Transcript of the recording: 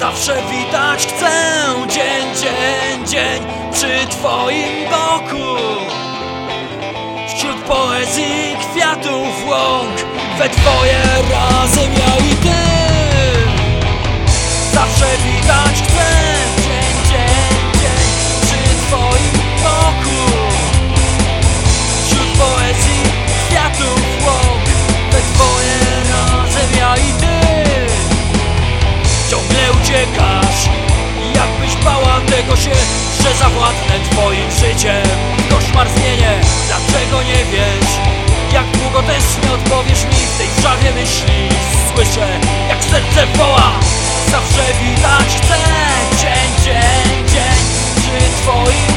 Zawsze witać chcę. Dzień, dzień, dzień przy Twoim boku. Wśród poezji kwiatów łąk we Twoje razem ja życiem Koszmar zmienię, dlaczego nie wiesz? Jak długo też nie odpowiesz mi w tej wrzawie myśli. Słyszę, jak serce woła Zawsze widać chcę. Dzień, dzień, dzień Przy twoich